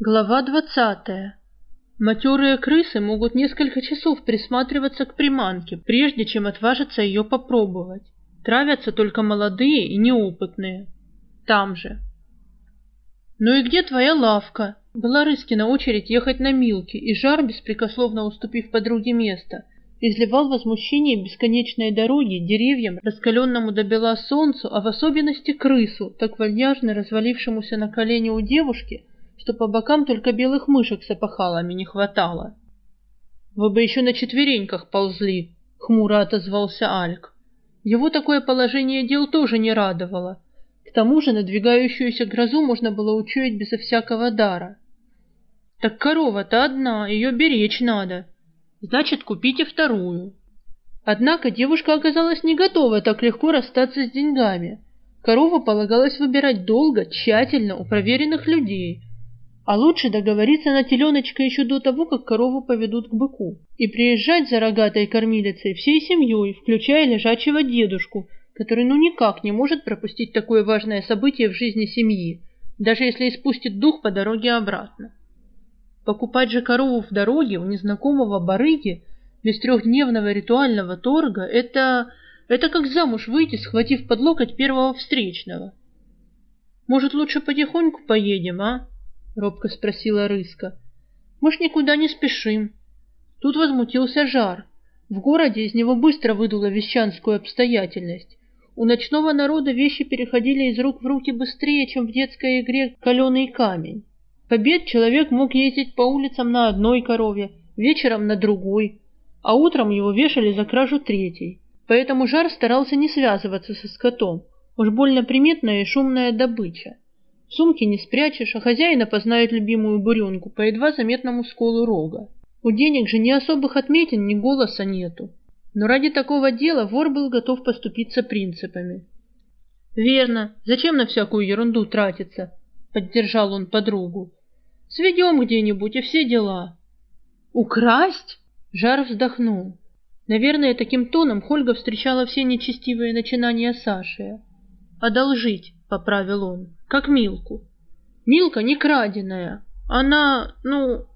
Глава двадцатая. Матерые крысы могут несколько часов присматриваться к приманке, прежде чем отважиться ее попробовать. Травятся только молодые и неопытные. Там же. «Ну и где твоя лавка?» Была Рыскина очередь ехать на Милке, и Жар, беспрекословно уступив подруге место, изливал возмущение бесконечной дороги, деревьям, раскаленному до бела солнцу, а в особенности крысу, так вальяжно развалившемуся на колени у девушки, что по бокам только белых мышек с опахалами не хватало. «Вы бы еще на четвереньках ползли», — хмуро отозвался Альк. Его такое положение дел тоже не радовало. К тому же надвигающуюся грозу можно было учуять безо всякого дара. «Так корова-то одна, ее беречь надо. Значит, купите вторую». Однако девушка оказалась не готова так легко расстаться с деньгами. Корову полагалось выбирать долго, тщательно, у проверенных людей — а лучше договориться на теленочка еще до того, как корову поведут к быку, и приезжать за рогатой кормилицей всей семьей, включая лежачего дедушку, который ну никак не может пропустить такое важное событие в жизни семьи, даже если испустит дух по дороге обратно. Покупать же корову в дороге у незнакомого барыги без трехдневного ритуального торга – это... это как замуж выйти, схватив под локоть первого встречного. Может, лучше потихоньку поедем, а? Робко спросила Рыска. Мы ж никуда не спешим. Тут возмутился Жар. В городе из него быстро выдуло вещанскую обстоятельность. У ночного народа вещи переходили из рук в руки быстрее, чем в детской игре «Каленый камень». В обед человек мог ездить по улицам на одной корове, вечером на другой, а утром его вешали за кражу третьей. Поэтому Жар старался не связываться со скотом, уж больно приметная и шумная добыча. Сумки не спрячешь, а хозяин опознает любимую буренку по едва заметному сколу рога. У денег же ни особых отметин, ни голоса нету. Но ради такого дела вор был готов поступиться принципами. «Верно. Зачем на всякую ерунду тратиться?» — поддержал он подругу. «Сведем где-нибудь, и все дела». «Украсть?» — Жар вздохнул. Наверное, таким тоном Хольга встречала все нечестивые начинания Саши. «Одолжить», — поправил он как Милку. Милка не краденая. Она, ну...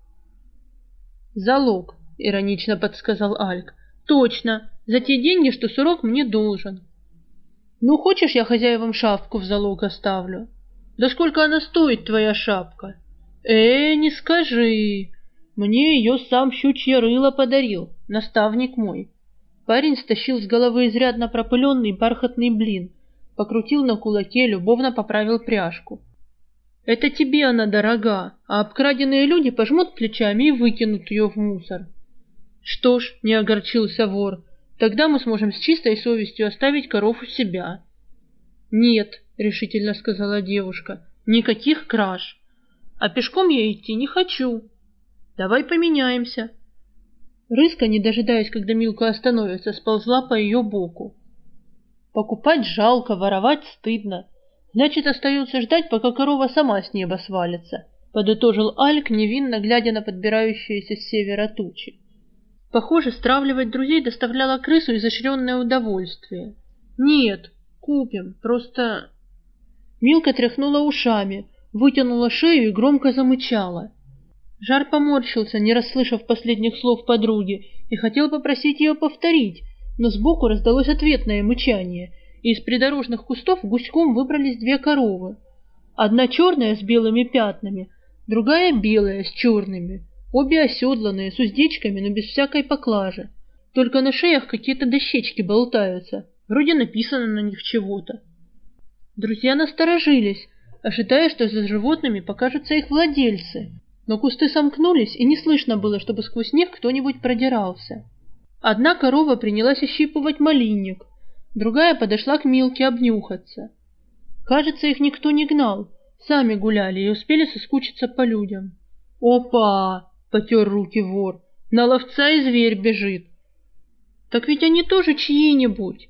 Залог, иронично подсказал Альк. Точно, за те деньги, что Сурок мне должен. Ну, хочешь, я хозяевам шапку в залог оставлю? Да сколько она стоит, твоя шапка? Э, не скажи. Мне ее сам щучье рыло подарил, наставник мой. Парень стащил с головы изрядно пропыленный бархатный блин — покрутил на кулаке, любовно поправил пряжку. «Это тебе она дорога, а обкраденные люди пожмут плечами и выкинут ее в мусор». «Что ж», — не огорчился вор, — «тогда мы сможем с чистой совестью оставить коров у себя». «Нет», — решительно сказала девушка, — «никаких краж. А пешком я идти не хочу. Давай поменяемся». Рыска, не дожидаясь, когда Милка остановится, сползла по ее боку. Покупать жалко, воровать стыдно. Значит, остается ждать, пока корова сама с неба свалится, подытожил Альк, невинно глядя на подбирающиеся с севера тучи. Похоже, стравливать друзей доставляло крысу изощренное удовольствие. Нет, купим, просто... Милка тряхнула ушами, вытянула шею и громко замычала. Жар поморщился, не расслышав последних слов подруги, и хотел попросить ее повторить, но сбоку раздалось ответное мычание, и из придорожных кустов гуськом выбрались две коровы. Одна черная с белыми пятнами, другая белая с черными, обе оседланные, с уздечками, но без всякой поклажи. Только на шеях какие-то дощечки болтаются, вроде написано на них чего-то. Друзья насторожились, ожидая, что за животными покажутся их владельцы, но кусты сомкнулись, и не слышно было, чтобы сквозь них кто-нибудь продирался. Одна корова принялась ощипывать малинник, другая подошла к Милке обнюхаться. Кажется, их никто не гнал, сами гуляли и успели соскучиться по людям. «Опа!» — потер руки вор. «На ловца и зверь бежит!» «Так ведь они тоже чьи-нибудь.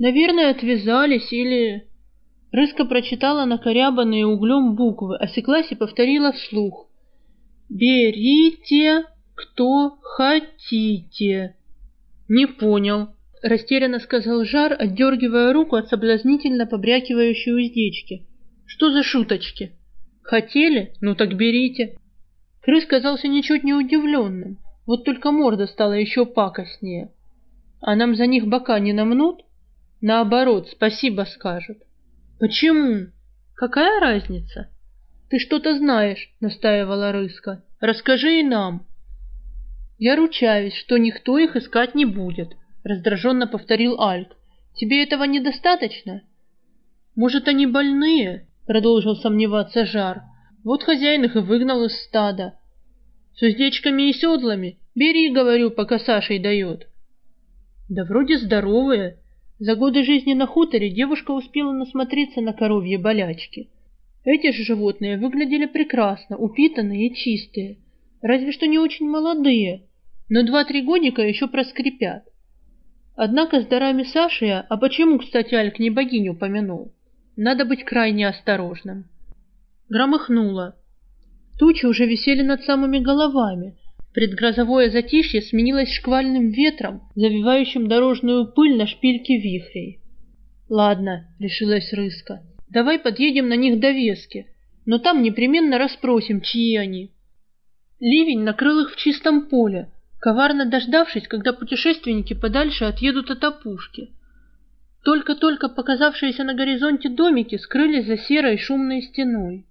Наверное, отвязались или...» Рыска прочитала накорябанные углем буквы, осеклась и повторила вслух. «Берите, кто хотите!» «Не понял», — растерянно сказал Жар, отдергивая руку от соблазнительно побрякивающей уздечки. «Что за шуточки?» «Хотели? Ну так берите». Крыс казался ничуть не удивленным, вот только морда стала еще пакостнее. А нам за них бока не намнут? Наоборот, спасибо скажут. Почему? Какая разница? Ты что-то знаешь, настаивала Рыска. Расскажи и нам. Я ручаюсь, что никто их искать не будет, раздраженно повторил Альк. Тебе этого недостаточно? Может, они больные? Продолжил сомневаться Жар. Вот хозяин их и выгнал из стада. С уздечками и седлами. Бери, говорю, пока Сашей дает. Да вроде здоровые. За годы жизни на хуторе девушка успела насмотреться на коровьи болячки. Эти же животные выглядели прекрасно, упитанные и чистые. Разве что не очень молодые, но два-три годика еще проскрипят. Однако с дарами Саши, а почему, кстати, Альк не богиню упомянул, надо быть крайне осторожным. Громыхнуло. Тучи уже висели над самыми головами. Предгрозовое затишье сменилось шквальным ветром, завивающим дорожную пыль на шпильке вихрей. «Ладно», — решилась Рыска, — «давай подъедем на них до Вески, но там непременно расспросим, чьи они». Ливень накрыл их в чистом поле, коварно дождавшись, когда путешественники подальше отъедут от опушки. Только-только показавшиеся на горизонте домики скрылись за серой шумной стеной.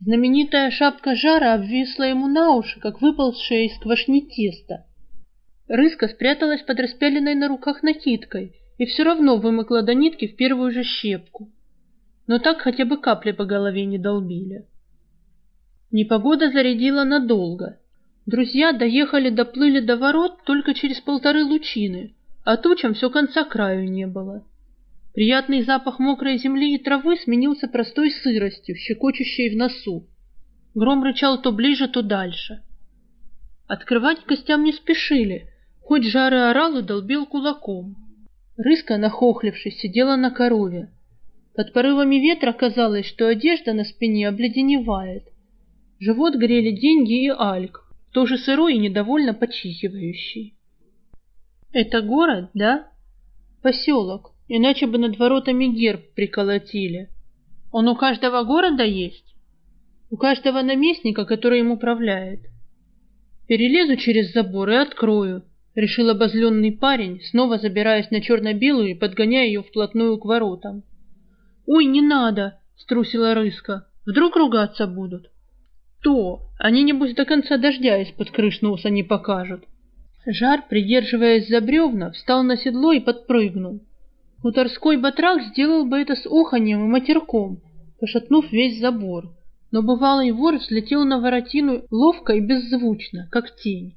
Знаменитая шапка жара обвисла ему на уши, как выползшая из квашни теста. Рыска спряталась под распяленной на руках накидкой и все равно вымокла до нитки в первую же щепку. Но так хотя бы капли по голове не долбили. Непогода зарядила надолго. Друзья доехали, доплыли до ворот только через полторы лучины, а тучам все конца краю не было. Приятный запах мокрой земли и травы сменился простой сыростью, щекочущей в носу. Гром рычал то ближе, то дальше. Открывать костям не спешили, хоть жары орал и долбил кулаком. Рыска, нахохлившись, сидела на корове. Под порывами ветра казалось, что одежда на спине обледеневает. Живот грели деньги и альк, тоже сырой и недовольно почихивающий. «Это город, да?» «Поселок иначе бы над воротами герб приколотили. Он у каждого города есть? У каждого наместника, который им управляет. Перелезу через забор и открою, решил обозленный парень, снова забираясь на черно-белую и подгоняя ее вплотную к воротам. «Ой, не надо!» — струсила Рыска. «Вдруг ругаться будут?» «То! Они, небось, до конца дождя из-под крыш носа не покажут!» Жар, придерживаясь за бревна, встал на седло и подпрыгнул. Хуторской батрак сделал бы это с оханьем и матерком, пошатнув весь забор. Но бывалый вор взлетел на воротину ловко и беззвучно, как тень.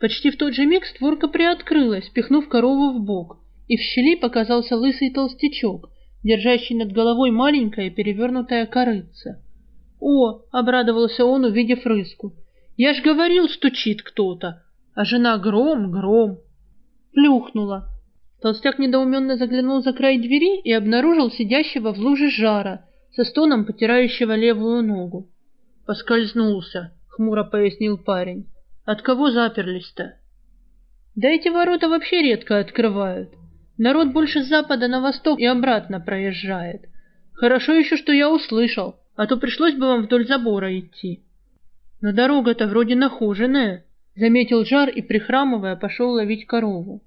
Почти в тот же миг створка приоткрылась, пихнув корову в бок, и в щели показался лысый толстячок, держащий над головой маленькое перевернутое корыце. «О!» — обрадовался он, увидев рыску. «Я ж говорил, стучит кто-то!» А жена гром, гром. Плюхнула, Толстяк недоуменно заглянул за край двери и обнаружил сидящего в луже жара, со стоном потирающего левую ногу. «Поскользнулся», — хмуро пояснил парень. «От кого заперлись-то?» «Да эти ворота вообще редко открывают. Народ больше с запада на восток и обратно проезжает. Хорошо еще, что я услышал, а то пришлось бы вам вдоль забора идти». «Но дорога-то вроде нахоженная», — заметил Жар и, прихрамывая, пошел ловить корову.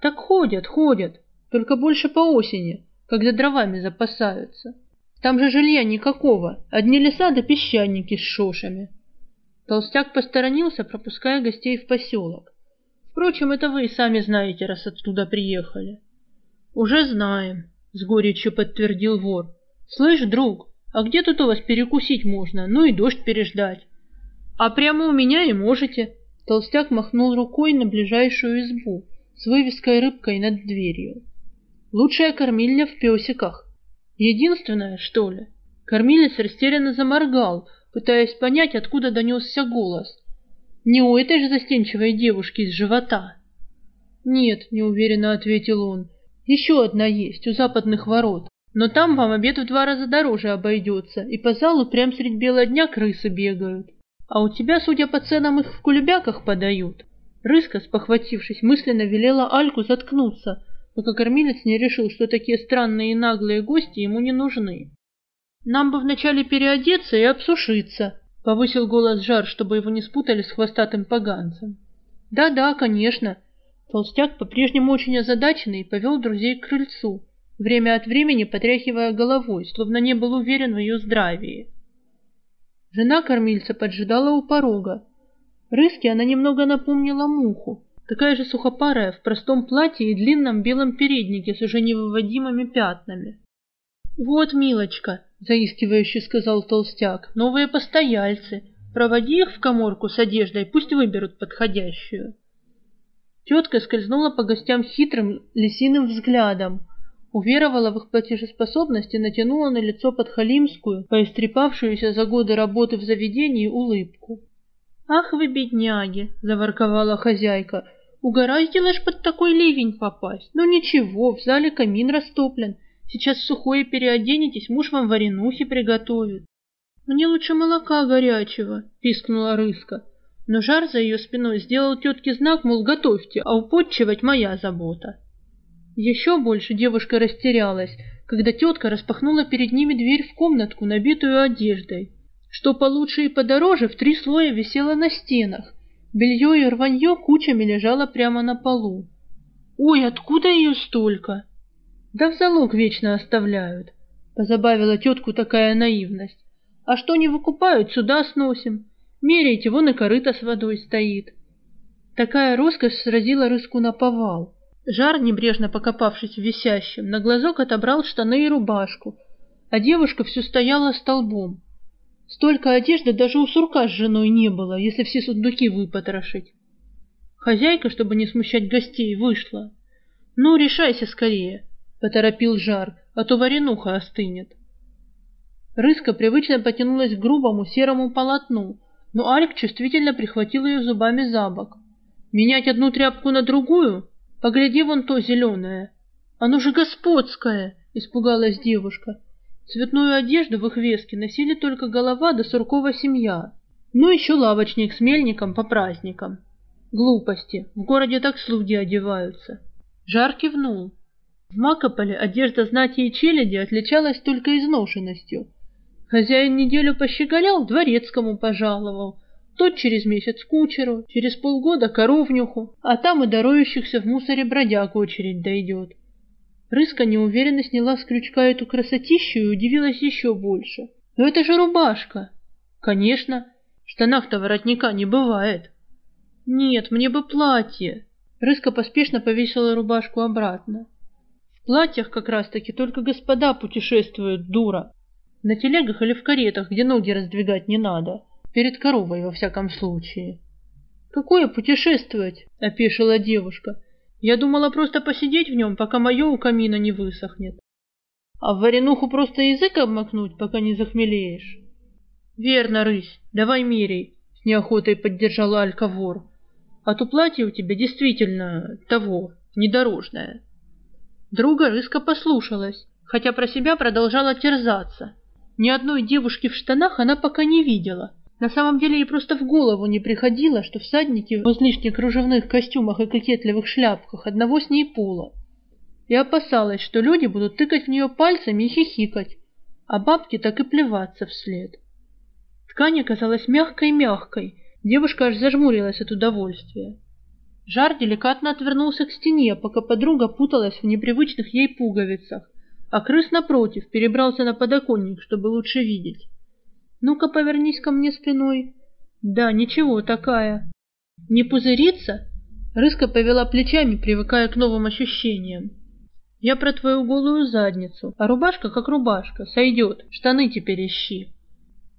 Так ходят, ходят, только больше по осени, когда дровами запасаются. Там же жилья никакого, одни леса да песчаники с шошами. Толстяк посторонился, пропуская гостей в поселок. Впрочем, это вы и сами знаете, раз оттуда приехали. Уже знаем, с горечью подтвердил вор. Слышь, друг, а где тут у вас перекусить можно, ну и дождь переждать? А прямо у меня и можете. Толстяк махнул рукой на ближайшую избу, с вывеской рыбкой над дверью. Лучшая кормильня в песиках. Единственная, что ли? Кормилец растерянно заморгал, пытаясь понять, откуда донесся голос. Не у этой же застенчивой девушки из живота. «Нет», — неуверенно ответил он, — «еще одна есть, у западных ворот. Но там вам обед в два раза дороже обойдется, и по залу прям средь бела дня крысы бегают. А у тебя, судя по ценам, их в кулебяках подают. Рыска, спохватившись, мысленно велела Альку заткнуться, пока кормилец не решил, что такие странные и наглые гости ему не нужны. «Нам бы вначале переодеться и обсушиться», — повысил голос Жар, чтобы его не спутали с хвостатым поганцем. «Да-да, конечно». Толстяк, по-прежнему очень озадаченный, повел друзей к крыльцу, время от времени потряхивая головой, словно не был уверен в ее здравии. Жена кормильца поджидала у порога. Рыски она немного напомнила муху, такая же сухопарая, в простом платье и длинном белом переднике с уже невыводимыми пятнами. «Вот, милочка», — заискивающе сказал толстяк, — «новые постояльцы. Проводи их в коморку с одеждой, пусть выберут подходящую». Тетка скользнула по гостям хитрым лисиным взглядом, уверовала в их платежеспособность и натянула на лицо подхалимскую, поистрепавшуюся за годы работы в заведении, улыбку. «Ах вы, бедняги!» — заворковала хозяйка. «Угораздило ж под такой ливень попасть. Ну ничего, в зале камин растоплен. Сейчас сухое переоденетесь, муж вам варенухи приготовит». «Мне лучше молока горячего», — пискнула рыска. Но жар за ее спиной сделал тетке знак, мол, готовьте, а употчевать моя забота. Еще больше девушка растерялась, когда тетка распахнула перед ними дверь в комнатку, набитую одеждой. Что получше и подороже, в три слоя висело на стенах. Белье и рванье кучами лежало прямо на полу. «Ой, откуда ее столько?» «Да в залог вечно оставляют», — позабавила тетку такая наивность. «А что не выкупают, сюда сносим. Меряйте, вон и корыто с водой стоит». Такая роскошь сразила рыску на повал. Жар, небрежно покопавшись в висящем, на глазок отобрал штаны и рубашку, а девушка все стояла столбом. Столько одежды даже у сурка с женой не было, если все сундуки выпотрошить. Хозяйка, чтобы не смущать гостей, вышла. «Ну, решайся скорее», — поторопил Жар, «а то варенуха остынет». Рыска привычно потянулась к грубому серому полотну, но Альк чувствительно прихватил ее зубами за бок. «Менять одну тряпку на другую? Погляди вон то зеленое. Оно же господское!» — испугалась девушка. Цветную одежду в их веске носили только голова да суркова семья. Ну, еще лавочник с мельником по праздникам. Глупости. В городе так слуги одеваются. Жар кивнул. В Макополе одежда знати и челяди отличалась только изношенностью. Хозяин неделю пощеголял, дворецкому пожаловал. Тот через месяц кучеру, через полгода коровнюху, а там и дарующихся в мусоре бродяг очередь дойдет. Рыска неуверенно сняла с крючка эту красотищу и удивилась еще больше. «Но это же рубашка!» «Конечно! В штанах-то воротника не бывает!» «Нет, мне бы платье!» Рыска поспешно повесила рубашку обратно. «В платьях как раз-таки только господа путешествуют, дура! На телегах или в каретах, где ноги раздвигать не надо. Перед коровой, во всяком случае». «Какое путешествовать?» — опешила девушка. Я думала просто посидеть в нем, пока мое у камина не высохнет. А в варенуху просто язык обмакнуть, пока не захмелеешь. Верно, рысь, давай мерей, с неохотой поддержал Алька вор. А то платье у тебя действительно того, недорожное. Друга рыска послушалась, хотя про себя продолжала терзаться. Ни одной девушки в штанах она пока не видела. На самом деле ей просто в голову не приходило, что всадники в излишне кружевных костюмах и кокетливых шляпках одного с ней пола. И опасалась, что люди будут тыкать в нее пальцами и хихикать, а бабки так и плеваться вслед. Ткань оказалась мягкой-мягкой, девушка аж зажмурилась от удовольствия. Жар деликатно отвернулся к стене, пока подруга путалась в непривычных ей пуговицах, а крыс, напротив, перебрался на подоконник, чтобы лучше видеть. Ну-ка, повернись ко мне спиной. Да, ничего такая. Не пузырится? Рыска повела плечами, привыкая к новым ощущениям. Я про твою голую задницу, а рубашка как рубашка, сойдет, штаны теперь ищи.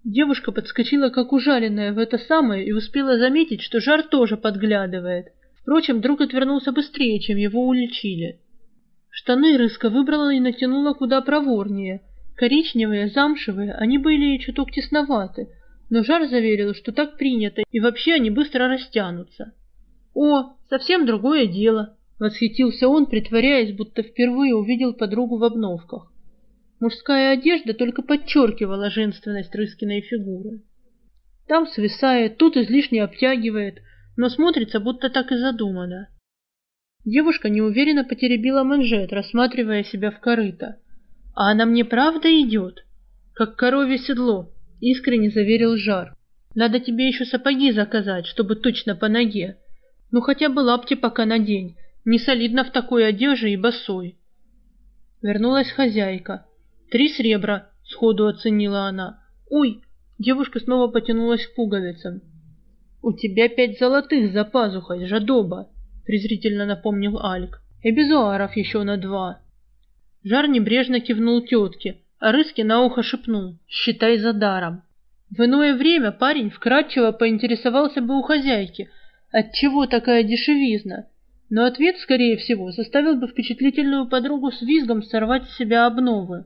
Девушка подскочила, как ужаленная в это самое, и успела заметить, что жар тоже подглядывает. Впрочем, друг отвернулся быстрее, чем его уличили. Штаны Рыска выбрала и натянула куда проворнее, Коричневые, замшевые, они были чуток тесноваты, но Жар заверил, что так принято, и вообще они быстро растянутся. «О, совсем другое дело!» — восхитился он, притворяясь, будто впервые увидел подругу в обновках. Мужская одежда только подчеркивала женственность Рыскиной фигуры. Там свисает, тут излишне обтягивает, но смотрится, будто так и задумано. Девушка неуверенно потеребила манжет, рассматривая себя в корыто. А она мне правда идет? Как коровье седло, искренне заверил Жар. Надо тебе еще сапоги заказать, чтобы точно по ноге. Ну хотя бы лапти пока надень, не солидно в такой одежде и босой. Вернулась хозяйка. Три сребра, сходу оценила она. Ой, девушка снова потянулась к пуговицам. У тебя пять золотых за пазухой, жадоба, презрительно напомнил Альк. И безуаров еще на два. Жар небрежно кивнул тетке, а Рыски на ухо шепнул «Считай за даром». В иное время парень вкратчиво поинтересовался бы у хозяйки, отчего такая дешевизна, но ответ, скорее всего, заставил бы впечатлительную подругу с визгом сорвать с себя обновы.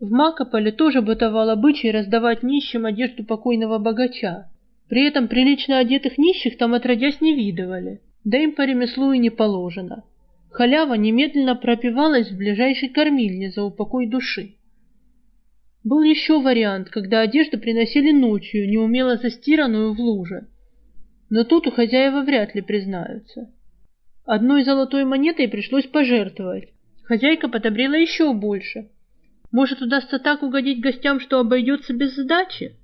В Макополе тоже бытовал обычай раздавать нищим одежду покойного богача. При этом прилично одетых нищих там отродясь не видывали, да им по ремеслу и не положено. Халява немедленно пропивалась в ближайшей кормильне за упокой души. Был еще вариант, когда одежду приносили ночью, неумело застиранную в луже. Но тут у хозяева вряд ли признаются. Одной золотой монетой пришлось пожертвовать. Хозяйка подобрела еще больше. Может, удастся так угодить гостям, что обойдется без сдачи?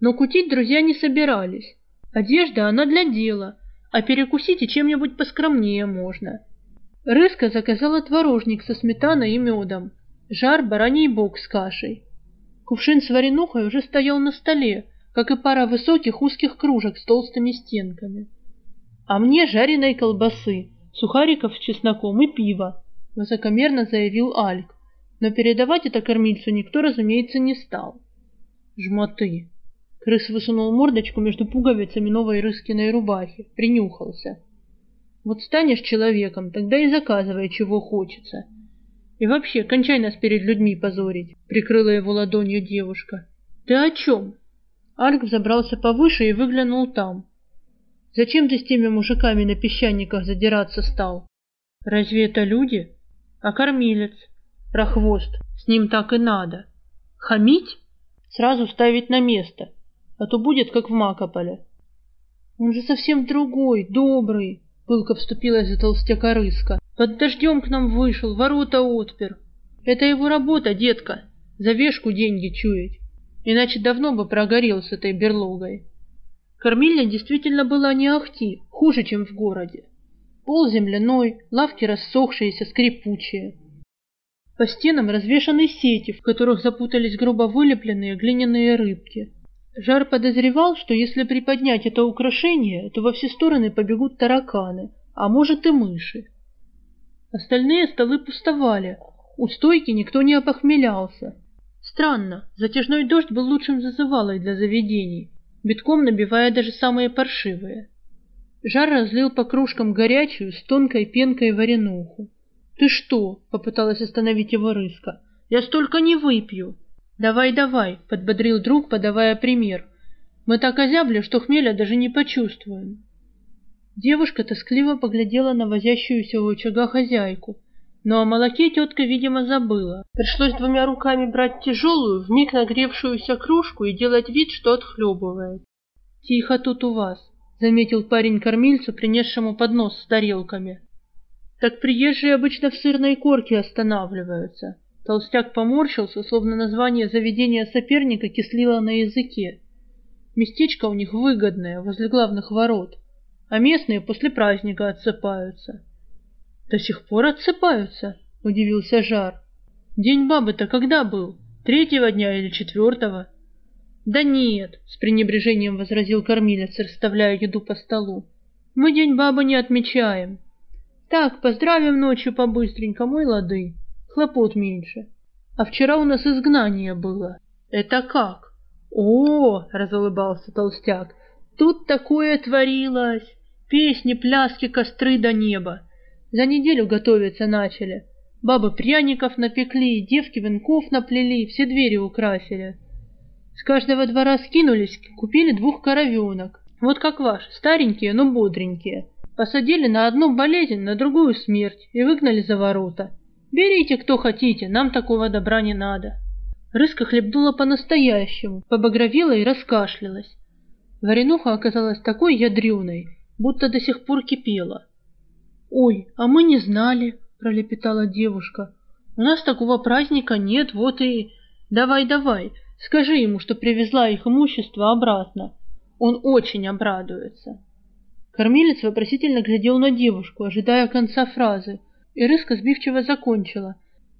Но кутить друзья не собирались. Одежда, она для дела, а перекусить и чем-нибудь поскромнее можно. Рыска заказала творожник со сметаной и медом, жар бараний бок с кашей. Кувшин с варенухой уже стоял на столе, как и пара высоких узких кружек с толстыми стенками. А мне жареной колбасы, сухариков с чесноком и пива, высокомерно заявил Альк. Но передавать это кормильцу никто, разумеется, не стал. Жмоты. Крыс высунул мордочку между пуговицами новой рыскиной рубахи, принюхался. Вот станешь человеком, тогда и заказывай, чего хочется. И вообще, кончай нас перед людьми позорить, прикрыла его ладонью девушка. Ты о чем? Альк взобрался повыше и выглянул там. Зачем ты с теми мужиками на песчаниках задираться стал? Разве это люди? А кормилец? Прохвост, с ним так и надо. Хамить? Сразу ставить на место, а то будет как в Макополе. Он же совсем другой, добрый, пылко вступилась за толстяка рыска. Под дождем к нам вышел, ворота отпер. Это его работа, детка, за вешку деньги чуять. Иначе давно бы прогорел с этой берлогой. Кормильня действительно была не ахти, хуже, чем в городе. Пол земляной, лавки рассохшиеся, скрипучие. По стенам развешаны сети, в которых запутались грубо вылепленные глиняные рыбки. Жар подозревал, что если приподнять это украшение, то во все стороны побегут тараканы, а может и мыши. Остальные столы пустовали, у стойки никто не опохмелялся. Странно, затяжной дождь был лучшим зазывалой для заведений, битком набивая даже самые паршивые. Жар разлил по кружкам горячую с тонкой пенкой варенуху. «Ты что?» — попыталась остановить его рыска. «Я столько не выпью!» «Давай, давай!» — подбодрил друг, подавая пример. «Мы так озябли, что хмеля даже не почувствуем». Девушка тоскливо поглядела на возящуюся у очага хозяйку, но о молоке тетка, видимо, забыла. Пришлось двумя руками брать тяжелую, вмиг нагревшуюся кружку и делать вид, что отхлебывает. «Тихо тут у вас», — заметил парень кормильцу, принесшему поднос с тарелками. «Так приезжие обычно в сырной корке останавливаются». Толстяк поморщился, словно название заведения соперника кислило на языке. Местечко у них выгодное, возле главных ворот, а местные после праздника отсыпаются. «До сих пор отсыпаются?» — удивился Жар. «День бабы-то когда был? Третьего дня или четвертого?» «Да нет», — с пренебрежением возразил кормилец, расставляя еду по столу. «Мы день бабы не отмечаем. Так, поздравим ночью по-быстренькому и лады. Хлопот меньше. А вчера у нас изгнание было». «Это как?» «О, — разулыбался толстяк, — тут такое творилось! Песни, пляски, костры до неба. За неделю готовиться начали. Бабы пряников напекли, девки венков наплели, все двери украсили. С каждого двора скинулись, купили двух коровенок. Вот как ваш, старенькие, но бодренькие. Посадили на одну болезнь, на другую смерть и выгнали за ворота. Берите, кто хотите, нам такого добра не надо. Рыска хлебнула по-настоящему, побагровела и раскашлялась. Варенуха оказалась такой ядреной, будто до сих пор кипела. «Ой, а мы не знали», — пролепетала девушка. «У нас такого праздника нет, вот и...» «Давай, давай, Скажи ему, что привезла их имущество обратно. Он очень обрадуется. Кормилец вопросительно глядел на девушку, ожидая конца фразы, и Рыска сбивчиво закончила.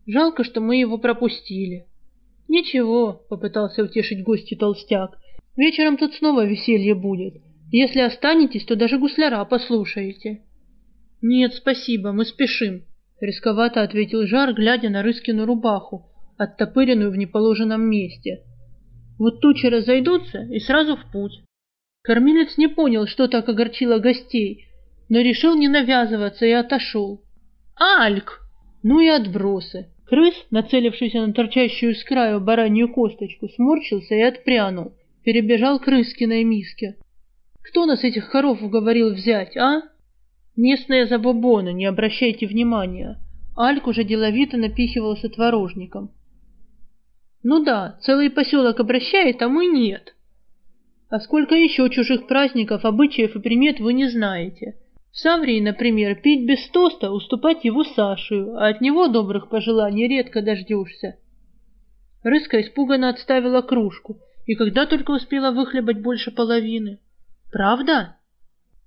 «Жалко, что мы его пропустили». «Ничего», — попытался утешить гости толстяк, — «вечером тут снова веселье будет. Если останетесь, то даже гусляра послушаете». «Нет, спасибо, мы спешим», — рисковато ответил Жар, глядя на Рыскину рубаху, оттопыренную в неположенном месте. «Вот тучи разойдутся и сразу в путь». Кормилец не понял, что так огорчило гостей, но решил не навязываться и отошел. «Альк!» Ну и отбросы. Крыс, нацелившийся на торчащую с краю баранью косточку, сморщился и отпрянул, перебежал к рыскиной миске. «Кто нас этих коров уговорил взять, а?» «Местные забобоны, не обращайте внимания». Альк уже деловито напихивался творожником. «Ну да, целый поселок обращает, а мы нет». А сколько еще чужих праздников, обычаев и примет вы не знаете. В Саврии, например, пить без тоста, уступать его Сашию, а от него добрых пожеланий редко дождешься. Рыска испуганно отставила кружку, и когда только успела выхлебать больше половины. «Правда?»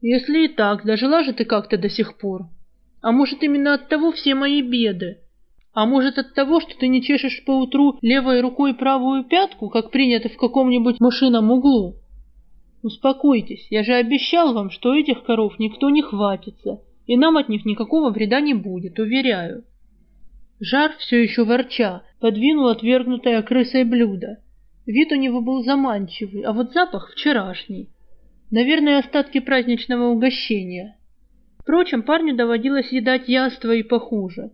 «Если и так, дожила же ты как-то до сих пор. А может, именно от того все мои беды? А может, от того, что ты не чешешь поутру левой рукой правую пятку, как принято в каком-нибудь машинном углу?» «Успокойтесь, я же обещал вам, что этих коров никто не хватится, и нам от них никакого вреда не будет, уверяю». Жар, все еще ворча, подвинул отвергнутое крысой блюдо. Вид у него был заманчивый, а вот запах вчерашний. Наверное, остатки праздничного угощения. Впрочем, парню доводилось едать яство и похуже.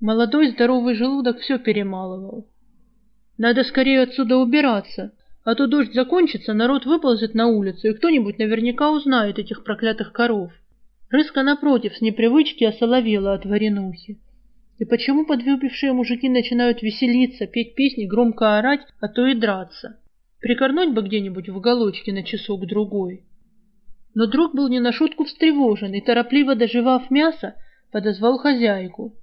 Молодой здоровый желудок все перемалывал. «Надо скорее отсюда убираться», а то дождь закончится, народ выползет на улицу, и кто-нибудь наверняка узнает этих проклятых коров. Рыска, напротив, с непривычки осоловела от варенухи. И почему подвыпившие мужики начинают веселиться, петь песни, громко орать, а то и драться? Прикорнуть бы где-нибудь в уголочке на часок-другой. Но друг был не на шутку встревожен и, торопливо доживав мясо, подозвал хозяйку.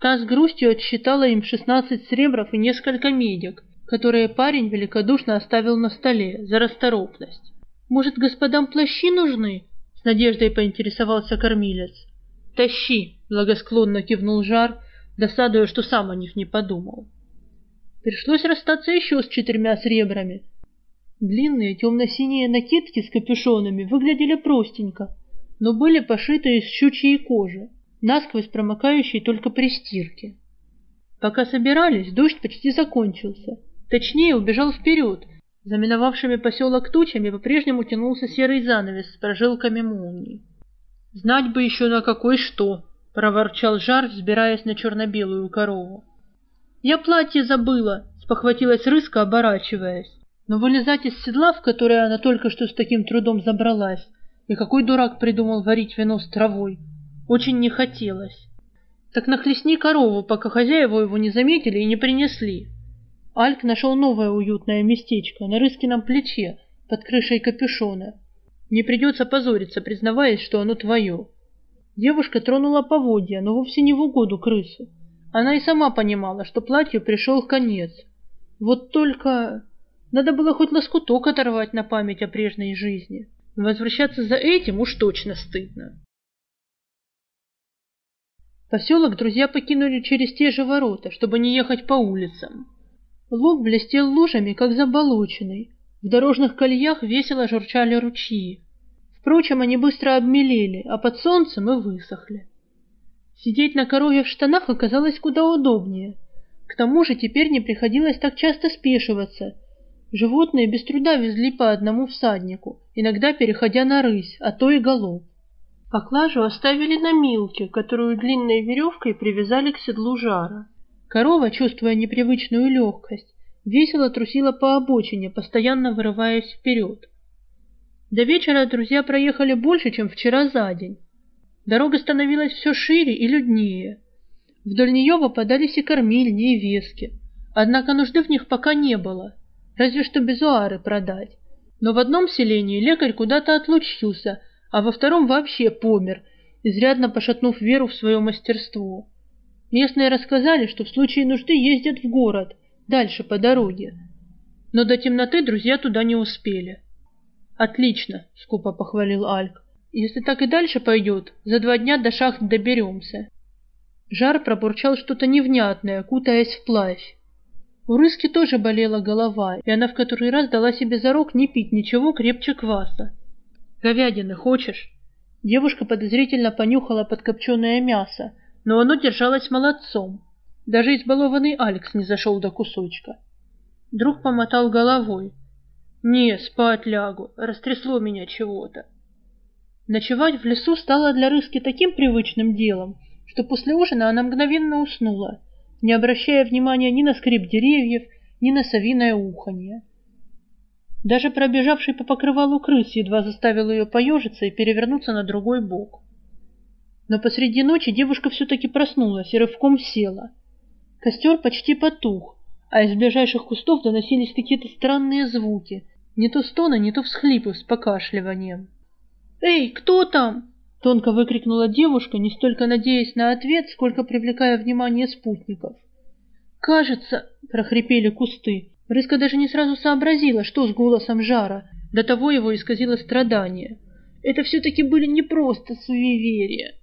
Та с грустью отсчитала им шестнадцать сребров и несколько медик, которые парень великодушно оставил на столе за расторопность. «Может, господам плащи нужны?» — с надеждой поинтересовался кормилец. «Тащи!» — благосклонно кивнул Жар, досадуя, что сам о них не подумал. Пришлось расстаться еще с четырьмя сребрами. Длинные темно-синие накидки с капюшонами выглядели простенько, но были пошиты из щучьей кожи, насквозь промокающей только при стирке. Пока собирались, дождь почти закончился — Точнее, убежал вперед. За миновавшими поселок тучами по-прежнему тянулся серый занавес с прожилками молний. «Знать бы еще на какой что!» — проворчал Жар, взбираясь на черно-белую корову. «Я платье забыла!» — спохватилась Рыска, оборачиваясь. Но вылезать из седла, в которое она только что с таким трудом забралась, и какой дурак придумал варить вино с травой, очень не хотелось. Так нахлестни корову, пока хозяева его не заметили и не принесли. Альк нашел новое уютное местечко на Рыскином плече, под крышей капюшона. Не придется позориться, признаваясь, что оно твое. Девушка тронула поводья, но вовсе не в угоду крысу. Она и сама понимала, что платью пришел конец. Вот только... Надо было хоть лоскуток оторвать на память о прежней жизни. возвращаться за этим уж точно стыдно. Поселок друзья покинули через те же ворота, чтобы не ехать по улицам. Луг блестел лужами, как заболоченный. В дорожных колеях весело журчали ручьи. Впрочем, они быстро обмелели, а под солнцем и высохли. Сидеть на корове в штанах оказалось куда удобнее. К тому же теперь не приходилось так часто спешиваться. Животные без труда везли по одному всаднику, иногда переходя на рысь, а то и голов. Поклажу оставили на милке, которую длинной веревкой привязали к седлу жара. Корова, чувствуя непривычную легкость, весело трусила по обочине, постоянно вырываясь вперед. До вечера друзья проехали больше, чем вчера за день. Дорога становилась все шире и люднее. Вдоль нее попадались и кормильни, и вески. Однако нужды в них пока не было, разве что безуары продать. Но в одном селении лекарь куда-то отлучился, а во втором вообще помер, изрядно пошатнув веру в свое мастерство. Местные рассказали, что в случае нужды ездят в город, дальше по дороге. но до темноты друзья туда не успели. «Отлично», — скупо похвалил Альк. «Если так и дальше пойдет, за два дня до шахт доберемся». Жар пробурчал что-то невнятное, кутаясь в плащ. У Рыски тоже болела голова, и она в который раз дала себе зарок не пить ничего крепче кваса. «Говядины хочешь?» Девушка подозрительно понюхала подкопченое мясо, но оно держалось молодцом. Даже избалованный Алекс не зашел до кусочка. Друг помотал головой. «Не, спать лягу, растрясло меня чего-то». Ночевать в лесу стало для Рыски таким привычным делом, что после ужина она мгновенно уснула, не обращая внимания ни на скрип деревьев, ни на совиное уханье. Даже пробежавший по покрывалу крыс едва заставил ее поежиться и перевернуться на другой бок. Но посреди ночи девушка все-таки проснулась и рывком села. Костер почти потух, а из ближайших кустов доносились какие-то странные звуки, не то стоны, не то всхлипы с покашливанием. «Эй, кто там?» — тонко выкрикнула девушка, не столько надеясь на ответ, сколько привлекая внимание спутников. «Кажется...» — прохрипели кусты. Рыска даже не сразу сообразила, что с голосом жара. До того его исказило страдание. Это все-таки были не просто суеверия.